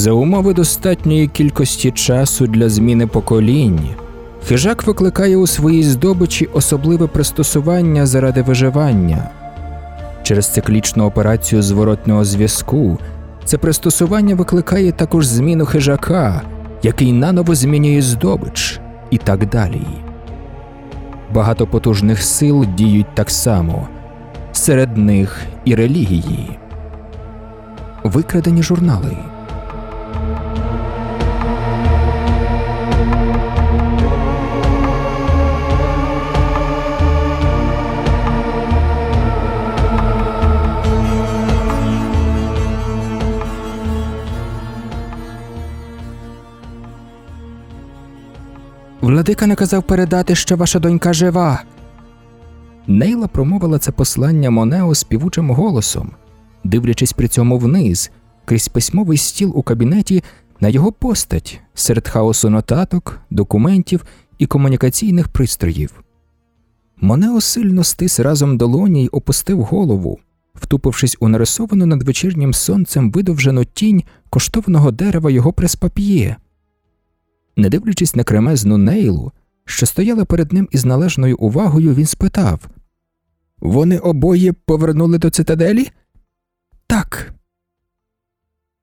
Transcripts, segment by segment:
За умови достатньої кількості часу для зміни поколінь, хижак викликає у своїй здобичі особливе пристосування заради виживання. Через циклічну операцію зворотного зв'язку це пристосування викликає також зміну хижака, який наново змінює здобич, і так далі. Багато потужних сил діють так само, серед них і релігії. Викрадені журнали. Владика наказав передати, що ваша донька жива. Нейла промовила це послання Монео співучим голосом, дивлячись при цьому вниз, крізь письмовий стіл у кабінеті на його постать серед хаосу нотаток, документів і комунікаційних пристроїв. Монео сильно стис разом долоні й опустив голову, втупившись у нарисовану над вечірнім сонцем видовжену тінь коштовного дерева його прес-пап'є. Не дивлячись на кремезну нейлу, що стояла перед ним із належною увагою, він спитав Вони обоє повернули до цитаделі? Так.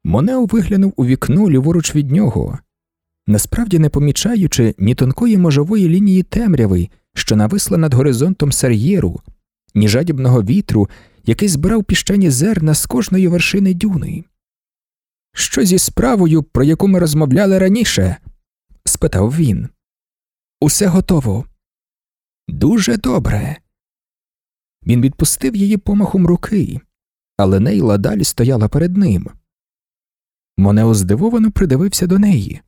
Монео виглянув у вікно ліворуч від нього, насправді не помічаючи ні тонкої можової лінії темряви, що нависла над горизонтом сар'єру, ні жадібного вітру, який збирав піщані зерна з кожної вершини дюни. Що зі справою, про яку ми розмовляли раніше? Спитав він. Усе готово. Дуже добре. Він відпустив її помахом руки, але Нейла далі стояла перед ним. Монео здивовано придивився до неї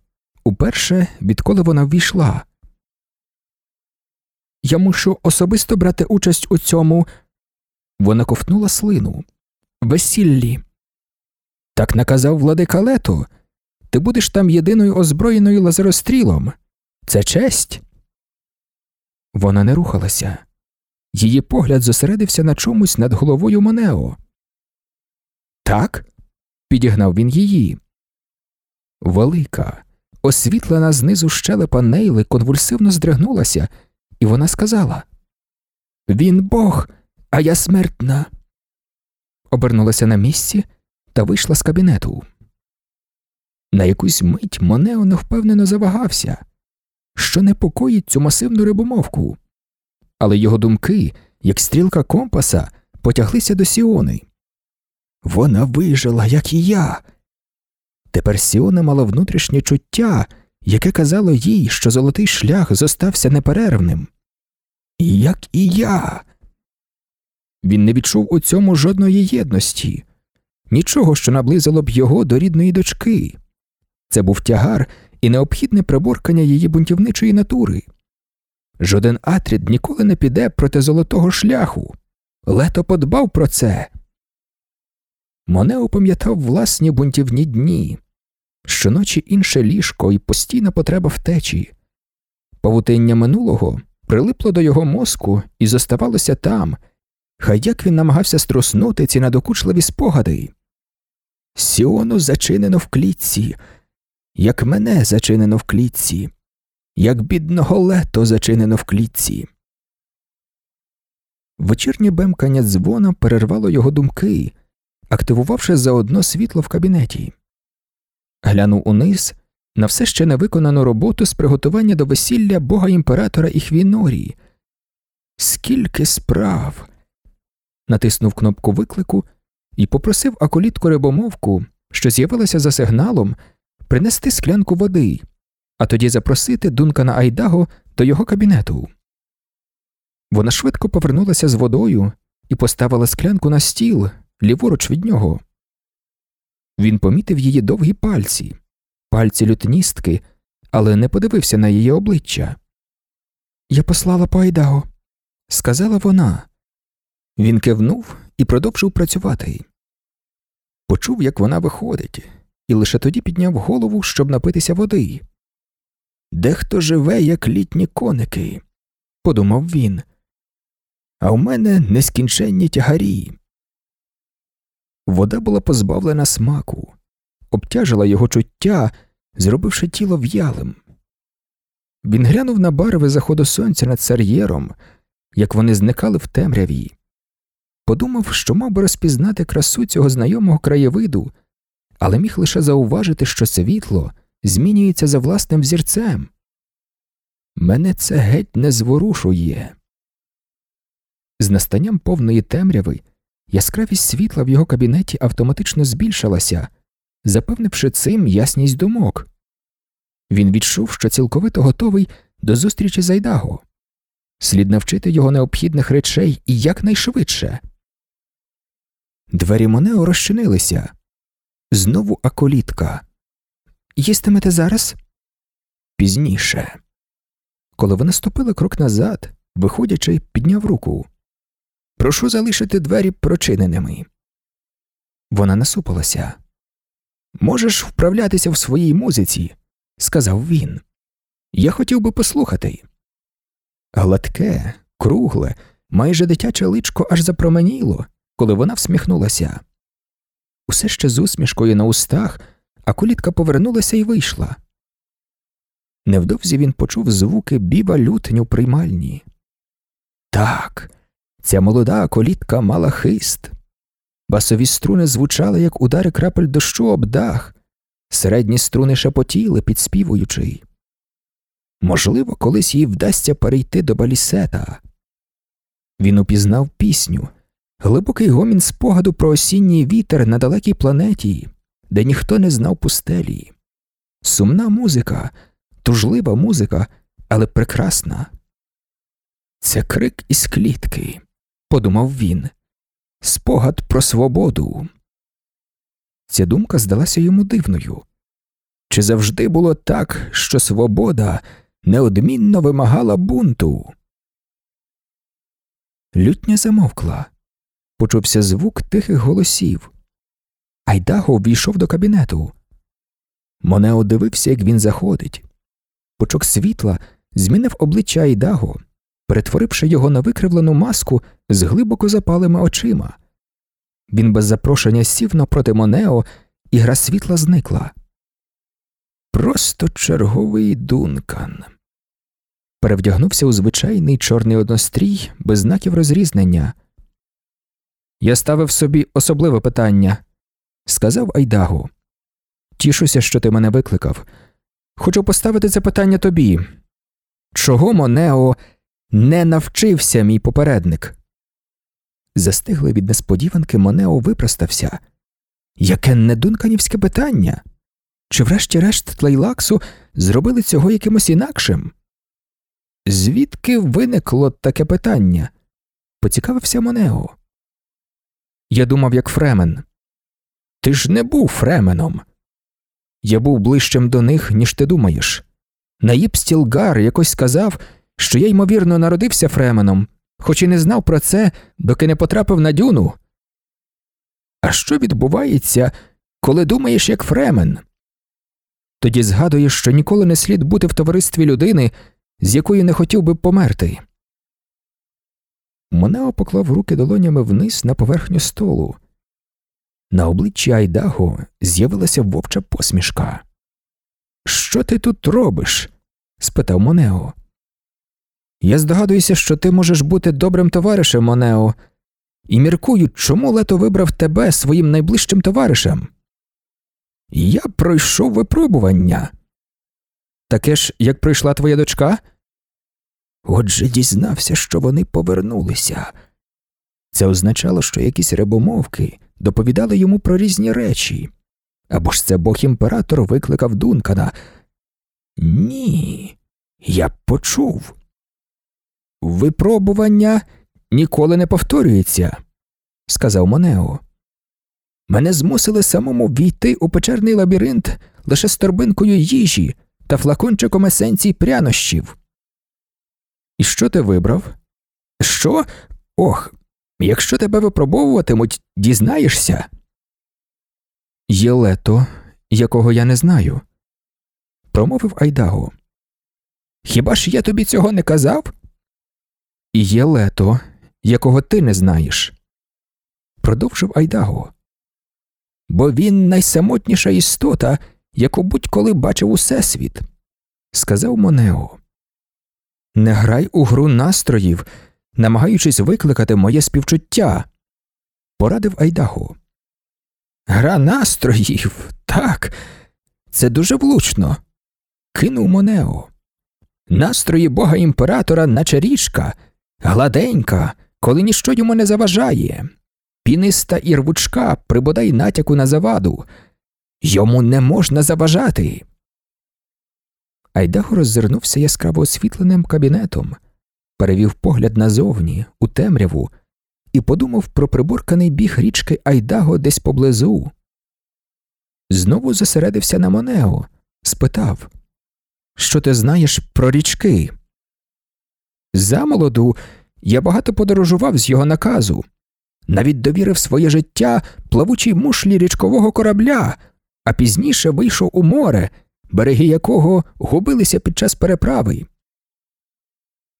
уперше, відколи вона ввійшла. Я мушу особисто брати участь у цьому. Вона ковтнула слину. Весіллі. Так наказав владика Лето. Ти будеш там єдиною озброєною лазерострілом. Це честь. Вона не рухалася. Її погляд зосередився на чомусь над головою Монео. Так? підігнав він її. Велика, освітлена знизу щелепа Нейли конвульсивно здригнулася, і вона сказала Він Бог, а я смертна. Обернулася на місці та вийшла з кабінету. На якусь мить Монео невпевнено завагався, що непокоїть цю масивну рибомовку, але його думки, як стрілка компаса, потяглися до Сіони. Вона вижила, як і я. Тепер Сіона мала внутрішнє чуття, яке казало їй, що золотий шлях зостався неперервним. Як і я. Він не відчув у цьому жодної єдності, нічого, що наблизило б його до рідної дочки. Це був тягар і необхідне приборкання її бунтівничої натури. Жоден Атрід ніколи не піде проти золотого шляху. Лето подбав про це. Монео пам'ятав власні бунтівні дні, щоночі інше ліжко і постійна потреба втечі. Павутиння минулого прилипло до його мозку і зоставалося там, хай як він намагався струснути ці надокучливі спогади. Сіону зачинено в клітці, як мене зачинено в клітці, як бідного лето зачинено в клітці. Вечірнє бемкання дзвона перервало його думки, активувавши заодно світло в кабінеті. Глянув униз на все ще невиконану роботу з приготування до весілля бога імператора і Хвінорії. Скільки справ. Натиснув кнопку виклику і попросив аколітку рибомовку, що з'явилася за сигналом, принести склянку води, а тоді запросити Дункана Айдаго до його кабінету. Вона швидко повернулася з водою і поставила склянку на стіл ліворуч від нього. Він помітив її довгі пальці, пальці лютністки, але не подивився на її обличчя. Я послала по Айдаго, сказала вона. Він кивнув і продовжив працювати. Почув, як вона виходить, і лише тоді підняв голову, щоб напитися води. Дехто живе, як літні коники, подумав він, а в мене нескінченні тягарі. Вода була позбавлена смаку, обтяжила його чуття, зробивши тіло в'ялим. Він глянув на барви заходу сонця над сар'єром, як вони зникали в темряві, подумав, що мав би розпізнати красу цього знайомого краєвиду, але міг лише зауважити, що світло змінюється за власним взірцем. Мене це геть не зворушує. З настанням повної темряви яскравість світла в його кабінеті автоматично збільшилася, запевнивши цим ясність думок. Він відчув, що цілковито готовий до зустрічі з Айдаго. Слід навчити його необхідних речей і якнайшвидше. Двері Монео розчинилися. Знову аколітка. Їстимете зараз? Пізніше. Коли вона ступила крок назад, виходячи, підняв руку. Прошу залишити двері прочиненими. Вона насупилася. Можеш вправлятися в своїй музиці, сказав він. Я хотів би послухати. Гладке, кругле, майже дитяче личко аж запроменіло, коли вона всміхнулася. Усе ще з усмішкою на устах, а колітка повернулася і вийшла. Невдовзі він почув звуки біба лютню приймальні. Так, ця молода колітка мала хист. Басові струни звучали, як удари крапель дощу об дах, середні струни шепотіли, підспівуючи. Можливо, колись їй вдасться перейти до балісета. Він упізнав пісню, глибокий гомін спогаду про осінній вітер на далекій планеті, де ніхто не знав пустелі. Сумна музика, тужлива музика, але прекрасна. Це крик із клітки, подумав він, спогад про свободу. Ця думка здалася йому дивною. Чи завжди було так, що свобода неодмінно вимагала бунту? Лютня замовкла. Почувся звук тихих голосів. Айдаго ввійшов до кабінету. Монео дивився, як він заходить. Пучок світла змінив обличчя Айдаго, перетворивши його на викривлену маску з глибоко запалими очима. Він без запрошення сів напроти Монео, і гра світла зникла. Просто черговий дункан. Перевдягнувся у звичайний чорний однострій без знаків розрізнення. Я ставив собі особливе питання, сказав Айдагу. Тішуся, що ти мене викликав. Хочу поставити це питання тобі. Чого Монео не навчився мій попередник? Застигли від несподіванки Монео випростався. Яке недунканівське питання? Чи врешті-решт Тлейлаксу зробили цього якимось інакшим? Звідки виникло таке питання? поцікавився Монео. Я думав, як Фремен. Ти ж не був Фременом. Я був ближчим до них, ніж ти думаєш. Наїб Стілгар якось сказав, що я, ймовірно, народився Фременом, хоч і не знав про це, доки не потрапив на дюну. А що відбувається, коли думаєш як Фремен? Тоді згадуєш, що ніколи не слід бути в товаристві людини, з якою не хотів би померти. Монео поклав руки долонями вниз на поверхню столу. На обличчі Айдаго з'явилася вовча посмішка. Що ти тут робиш? спитав Монео. Я здогадуюся, що ти можеш бути добрим товаришем, Монео, і міркую, чому лето вибрав тебе своїм найближчим товаришем. Я пройшов випробування. Таке ж, як прийшла твоя дочка? Отже, дізнався, що вони повернулися. Це означало, що якісь рибомовки доповідали йому про різні речі. Або ж це бог імператор викликав Дункана. Ні, я почув. Випробування ніколи не повторюється, сказав Монео. Мене змусили самому війти у печерний лабіринт лише з торбинкою їжі та флакончиком есенцій прянощів. І що ти вибрав? Що? Ох, якщо тебе випробовуватимуть, дізнаєшся. Є лето, якого я не знаю, промовив Айдаго. Хіба ж я тобі цього не казав? І є лето, якого ти не знаєш, продовжив Айдаго. бо він найсамотніша істота, яку будь-коли бачив усесвіт, сказав Монео. Не грай у гру настроїв, намагаючись викликати моє співчуття, порадив Айдаго. Гра настроїв, так, це дуже влучно, кинув Монео. Настрої бога імператора, наче річка, гладенька, коли ніщо йому не заважає, піниста і рвучка при бодай натяку на заваду. Йому не можна заважати. Айдаго роззирнувся яскраво освітленим кабінетом, перевів погляд назовні, у темряву, і подумав про приборканий біг річки Айдаго десь поблизу. Знову зосередився на Монео, спитав Що ти знаєш про річки? Замолоду я багато подорожував з його наказу, навіть довірив своє життя плавучій мушлі річкового корабля, а пізніше вийшов у море, береги якого губилися під час переправи.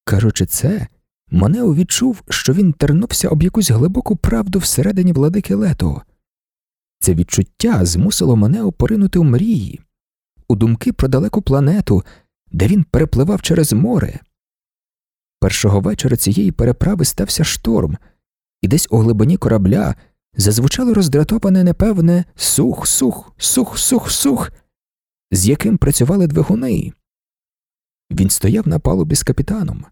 Кажучи це, Монео відчув, що він тернувся об якусь глибоку правду всередині владики лето. Це відчуття змусило Монео поринути в мрії, у думки про далеку планету, де він перепливав через море. Першого вечора цієї переправи стався шторм, і десь у глибині корабля зазвучало роздратоване непевне сух, сух, сух, сух, сух, з яким працювали двигуни. Він стояв на палубі з капітаном.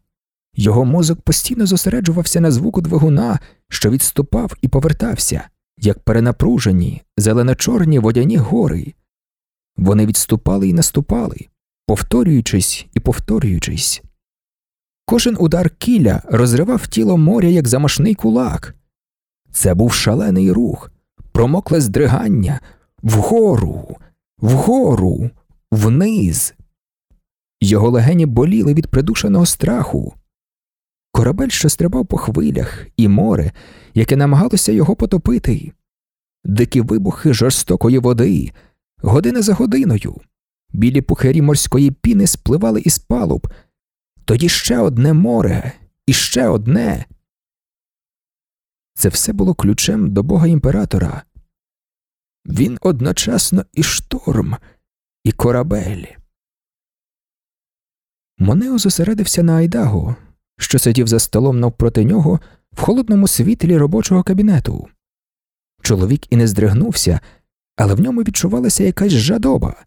Його мозок постійно зосереджувався на звуку двигуна, що відступав і повертався, як перенапружені, зелено-чорні водяні гори. Вони відступали і наступали, повторюючись і повторюючись. Кожен удар кіля розривав тіло моря, як замашний кулак. Це був шалений рух, промокле здригання вгору, вгору, вниз. Його легені боліли від придушеного страху. Корабель, що стрибав по хвилях, і море, яке намагалося його потопити, дикі вибухи жорстокої води, година за годиною, білі пухарі морської піни спливали із палуб, тоді ще одне море, і ще одне. Це все було ключем до бога імператора. Він одночасно і шторм, і корабель. Монео зосередився на Айдаго, що сидів за столом навпроти нього в холодному світлі робочого кабінету. Чоловік і не здригнувся, але в ньому відчувалася якась жадоба.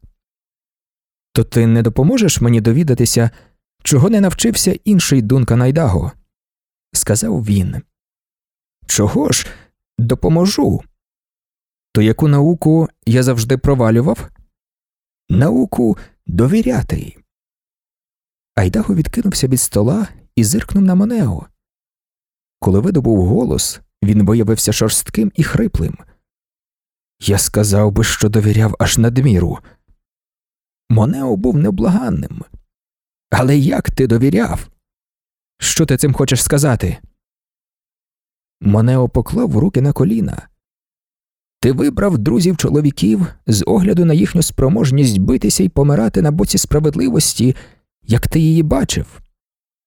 То ти не допоможеш мені довідатися, чого не навчився інший Дункан Найдаго? сказав він. Чого ж допоможу? То яку науку я завжди провалював? Науку довіряти. Айдаго відкинувся від стола і зиркнув на Монео. Коли видобув голос, він виявився шорстким і хриплим. Я сказав би, що довіряв аж надміру. Монео був невблаганним. Але як ти довіряв? Що ти цим хочеш сказати? Монео поклав руки на коліна. Ти вибрав друзів чоловіків з огляду на їхню спроможність битися і помирати на боці справедливості, як ти її бачив.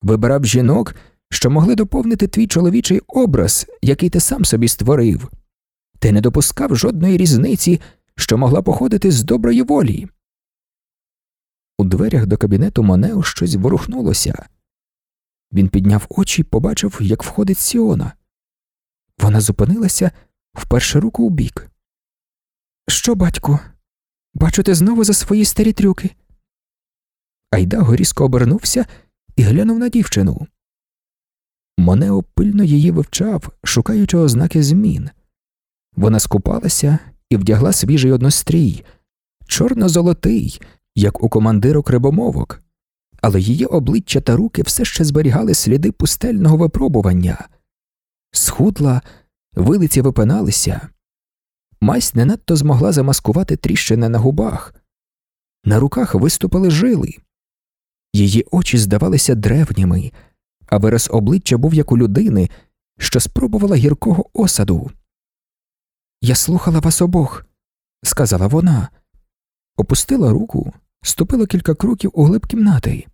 Вибирав жінок, що могли доповнити твій чоловічий образ, який ти сам собі створив. Ти не допускав жодної різниці, що могла походити з доброї волі. У дверях до кабінету Монео щось ворухнулося. Він підняв очі і побачив, як входить Сіона. Вона зупинилася вперше руку у бік. Що, батьку? Бачу, ти знову за свої старі трюки. Айдаго різко обернувся і глянув на дівчину. Монео пильно її вивчав, шукаючи ознаки змін. Вона скупалася і вдягла свіжий однострій, чорно-золотий, як у командиру крибомовок, але її обличчя та руки все ще зберігали сліди пустельного випробування. Схудла, вилиці випиналися. Мась не надто змогла замаскувати тріщини на губах. На руках виступили жили. Її очі здавалися древніми, а вираз обличчя був як у людини, що спробувала гіркого осаду. Я слухала вас обох, сказала вона, опустила руку, ступила кілька кроків у глиб кімнати.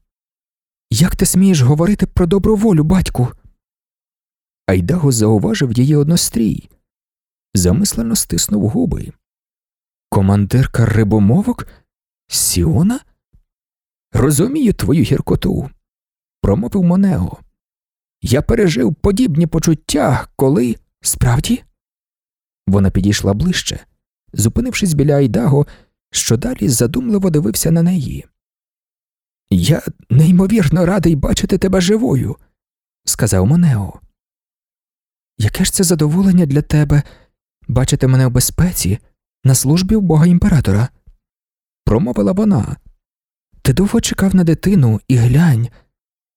Як ти смієш говорити про добру волю, батьку? Айдаго зауважив її однострій, замислено стиснув губи, Командирка рибомовок? Сіона? Розумію твою гіркоту, промовив Монео. Я пережив подібні почуття, коли. Справді? Вона підійшла ближче, зупинившись біля Айдаго, що далі задумливо дивився на неї. Я неймовірно радий бачити тебе живою, сказав Монео. Яке ж це задоволення для тебе бачити мене в безпеці на службі в бога імператора? промовила вона. Ти довго чекав на дитину і глянь.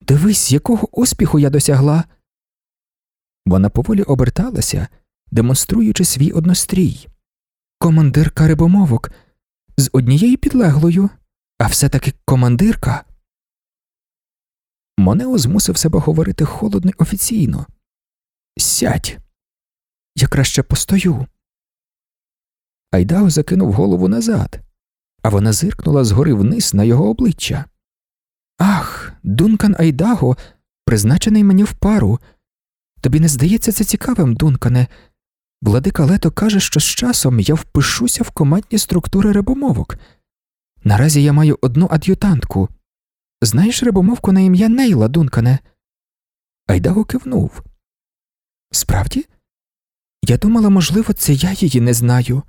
Дивись, якого успіху я досягла. Вона поволі оберталася, демонструючи свій однострій. Командирка рибомовок з однією підлеглою, а все таки командирка. Монео змусив себе говорити холодно й офіційно. Сядь, я краще постою. Айдао закинув голову назад, а вона зиркнула згори вниз на його обличчя. Ах, Дункан Айдаго, призначений мені в пару. Тобі не здається це цікавим, Дункане. Владика Лето каже, що з часом я впишуся в командні структури рибомовок. Наразі я маю одну ад'ютантку. Знаєш рибомовку на ім'я Нейла, Дункане? Айдаго кивнув. Справді? Я думала, можливо, це я її не знаю.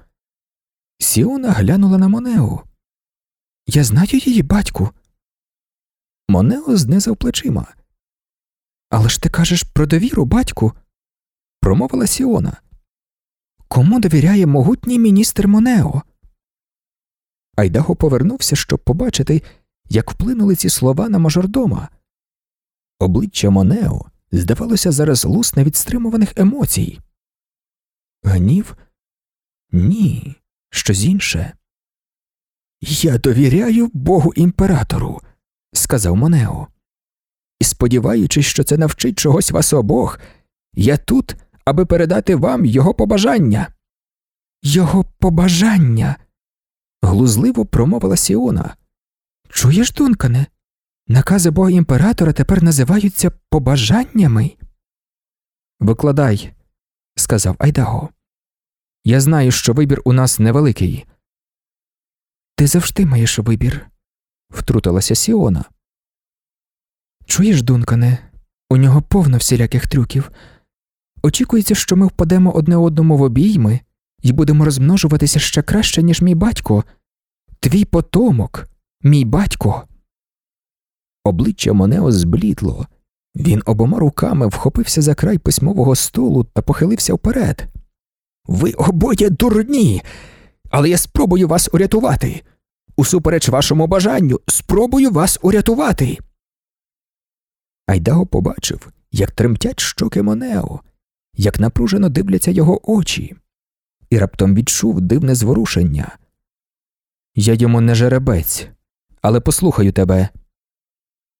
Сіона глянула на Монео. Я знаю її батьку. Монео знизав плечима. Але ж ти кажеш про довіру, батьку, промовила Сіона. Кому довіряє могутній міністр Монео? Айдаго повернувся, щоб побачити, як вплинули ці слова на мажордома. Обличчя Монео, здавалося, зараз лусне від стримуваних емоцій. Гнів? Ні, щось інше. Я довіряю Богу імператору, сказав Монео. І сподіваючись, що це навчить чогось вас обох, я тут, аби передати вам його побажання. Його побажання. глузливо промовила Сіона. Чуєш, Дункане? Накази бога імператора тепер називаються побажаннями. Викладай, сказав Айдаго. Я знаю, що вибір у нас невеликий. Ти завжди маєш вибір, втрутилася Сіона. Чуєш, Дункане, у нього повно всіляких трюків. Очікується, що ми впадемо одне одному в обійми і будемо розмножуватися ще краще, ніж мій батько, твій потомок, мій батько. Обличчя Монео зблідло. Він обома руками вхопився за край письмового столу та похилився вперед. Ви обоє дурні, але я спробую вас урятувати. Усупереч вашому бажанню, спробую вас урятувати. Айдаго побачив, як тремтять щоки Монео, як напружено дивляться його очі, і раптом відчув дивне зворушення. Я йому не жеребець, але послухаю тебе.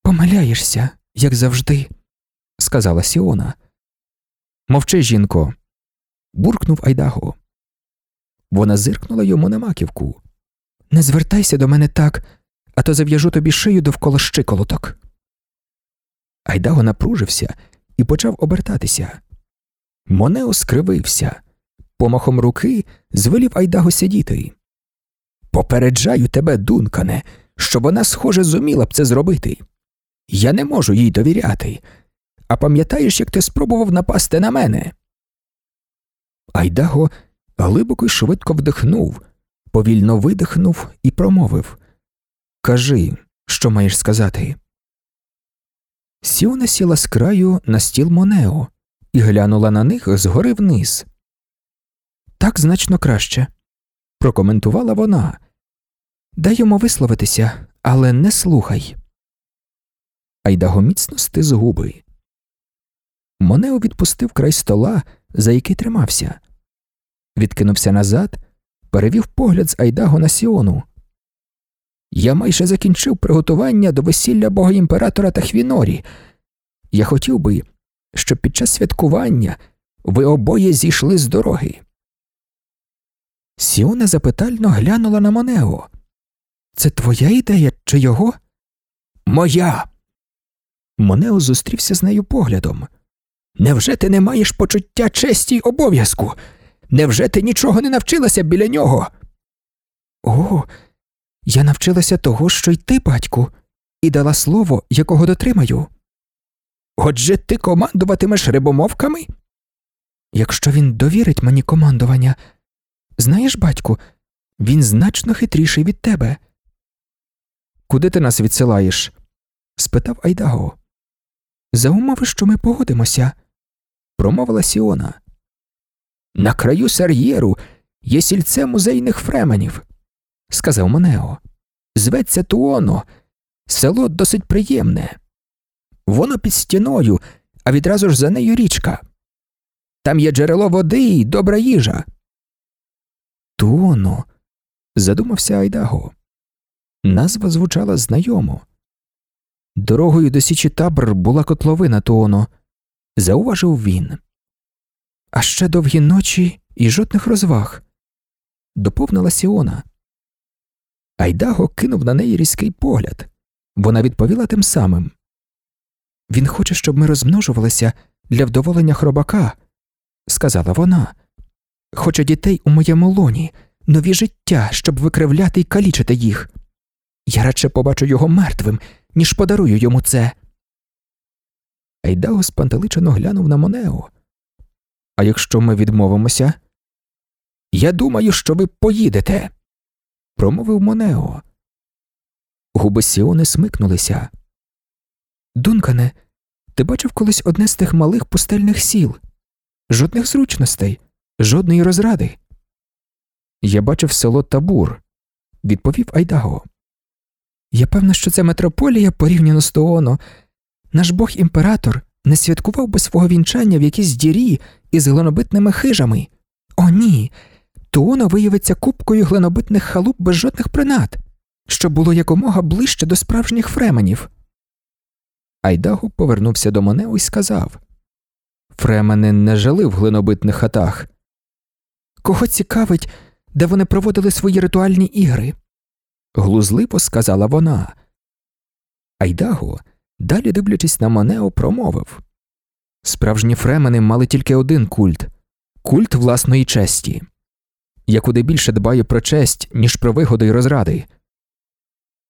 Помиляєшся, як завжди, сказала Сіона. Мовчи, жінко, буркнув Айдаго. Вона зиркнула йому на маківку. Не звертайся до мене так, а то зав'яжу тобі шию довкола щиколоток. Айдаго напружився і почав обертатися. Монео скривився, помахом руки звелів Айдаго сидіти. Попереджаю тебе, Дункане, що вона, схоже, зуміла б це зробити. Я не можу їй довіряти. А пам'ятаєш, як ти спробував напасти на мене? Айдаго глибоко й швидко вдихнув, повільно видихнув і промовив Кажи, що маєш сказати. Сіона сіла з краю на стіл Монео і глянула на них згори вниз. Так значно краще, прокоментувала вона. Дай йому висловитися, але не слухай. Айдаго міцно стис губи. Монео відпустив край стола, за який тримався, відкинувся назад, перевів погляд з Айдаго на Сіону. Я майже закінчив приготування до весілля бога імператора та Хвінорі. Я хотів би, щоб під час святкування ви обоє зійшли з дороги. Сіона запитально глянула на Монео. Це твоя ідея чи його? Моя. Монео зустрівся з нею поглядом. Невже ти не маєш почуття честі й обов'язку? Невже ти нічого не навчилася біля нього? О, я навчилася того, що й ти, батьку, і дала слово, якого дотримаю. Отже, ти командуватимеш рибомовками? Якщо він довірить мені командування, знаєш, батьку, він значно хитріший від тебе. Куди ти нас відсилаєш? спитав Айдаго. За умови, що ми погодимося, промовила Сіона. На краю Сар'єру є сільце музейних фременів, сказав Монео. Зветься Туоно, село досить приємне. Воно під стіною, а відразу ж за нею річка. Там є джерело води і добра їжа. Туоно, задумався Айдаго. Назва звучала знайомо. Дорогою до Січі табор була котловина Туоно, зауважив він. А ще довгі ночі і жодних розваг. Доповнила Сіона. Айдаго кинув на неї різкий погляд. Вона відповіла тим самим. Він хоче, щоб ми розмножувалися для вдоволення хробака, сказала вона. Хоче дітей у моєму лоні, нові життя, щоб викривляти і калічити їх. Я радше побачу його мертвим, ніж подарую йому це. Айдаго спантеличено глянув на Монео. А якщо ми відмовимося? Я думаю, що ви поїдете, промовив Монео. Губи Сіони смикнулися. Дункане, ти бачив колись одне з тих малих пустельних сіл? Жодних зручностей, жодної розради. Я бачив село Табур, відповів Айдаго. Я певна, що це метрополія порівняно з Тооно. Наш бог імператор не святкував би свого вінчання в якійсь дірі із глинобитними хижами. О, ні. Тооно виявиться купкою глинобитних халуп без жодних принад, що було якомога ближче до справжніх фременів. Айдаго повернувся до Монео і сказав Фремени не жили в глинобитних хатах. Кого цікавить, де вони проводили свої ритуальні ігри? Глузливо сказала вона. Айдаго, далі дивлячись на Монео, промовив Справжні фремени мали тільки один культ культ власної честі. Я куди більше дбаю про честь, ніж про вигоди й розради.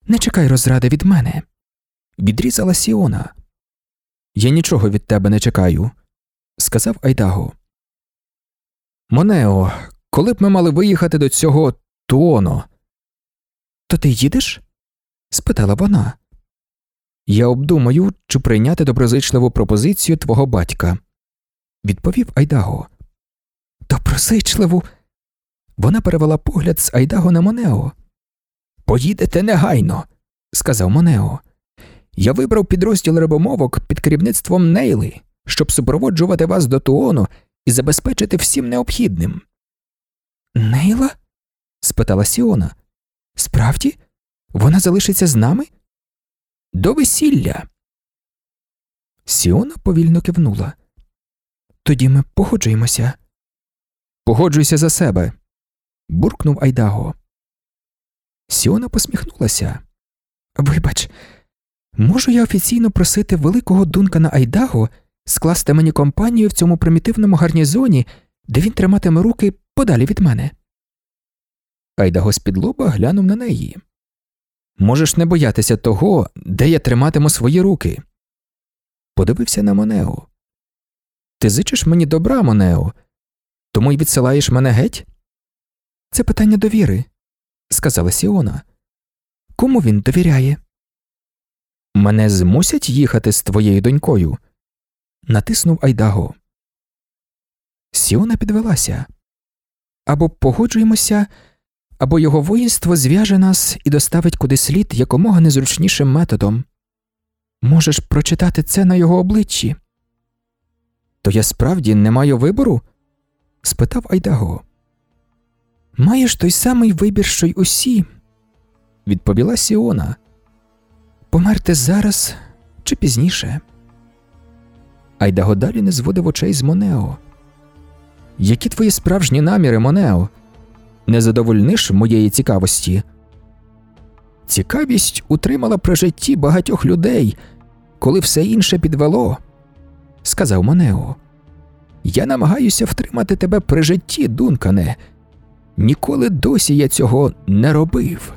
Не чекай розради від мене, відрізала Сіона. Я нічого від тебе не чекаю, сказав Айдаго. Монео, коли б ми мали виїхати до цього Туоно? То ти їдеш? спитала вона. Я обдумаю, чи прийняти доброзичливу пропозицію твого батька, відповів Айдаго. Доброзичливу. Вона перевела погляд з Айдаго на Монео. Поїдете негайно, сказав Монео. Я вибрав підрозділ рибомовок під керівництвом Нейли, щоб супроводжувати вас до Туону і забезпечити всім необхідним. Нейла? спитала Сіона. Справді, вона залишиться з нами? До весілля. Сіона повільно кивнула. Тоді ми погоджуємося. Погоджуйся за себе. буркнув Айдаго. Сіона посміхнулася. Вибач, можу я офіційно просити великого Дункана Айдаго скласти мені компанію в цьому примітивному гарнізоні, де він триматиме руки подалі від мене. Айдаго з-під лоба глянув на неї. Можеш не боятися того, де я триматиму свої руки. Подивився на Монео. Ти зичиш мені добра, Монео, тому й відсилаєш мене геть? Це питання довіри, сказала Сіона. Кому він довіряє? Мене змусять їхати з твоєю донькою. натиснув Айдаго. Сіона підвелася. Або погоджуємося, або його воїнство зв'яже нас і доставить куди слід якомога незручнішим методом. Можеш прочитати це на його обличчі. То я справді не маю вибору? спитав Айдаго. Маєш той самий вибір, що й усі, відповіла Сіона. Померти зараз чи пізніше. Айдаго далі не зводив очей з Монео. Які твої справжні наміри, Монео? Не задовольниш моєї цікавості? Цікавість утримала при житті багатьох людей, коли все інше підвело, сказав Монео. Я намагаюся втримати тебе при житті, Дункане, Ніколи досі я цього не робив.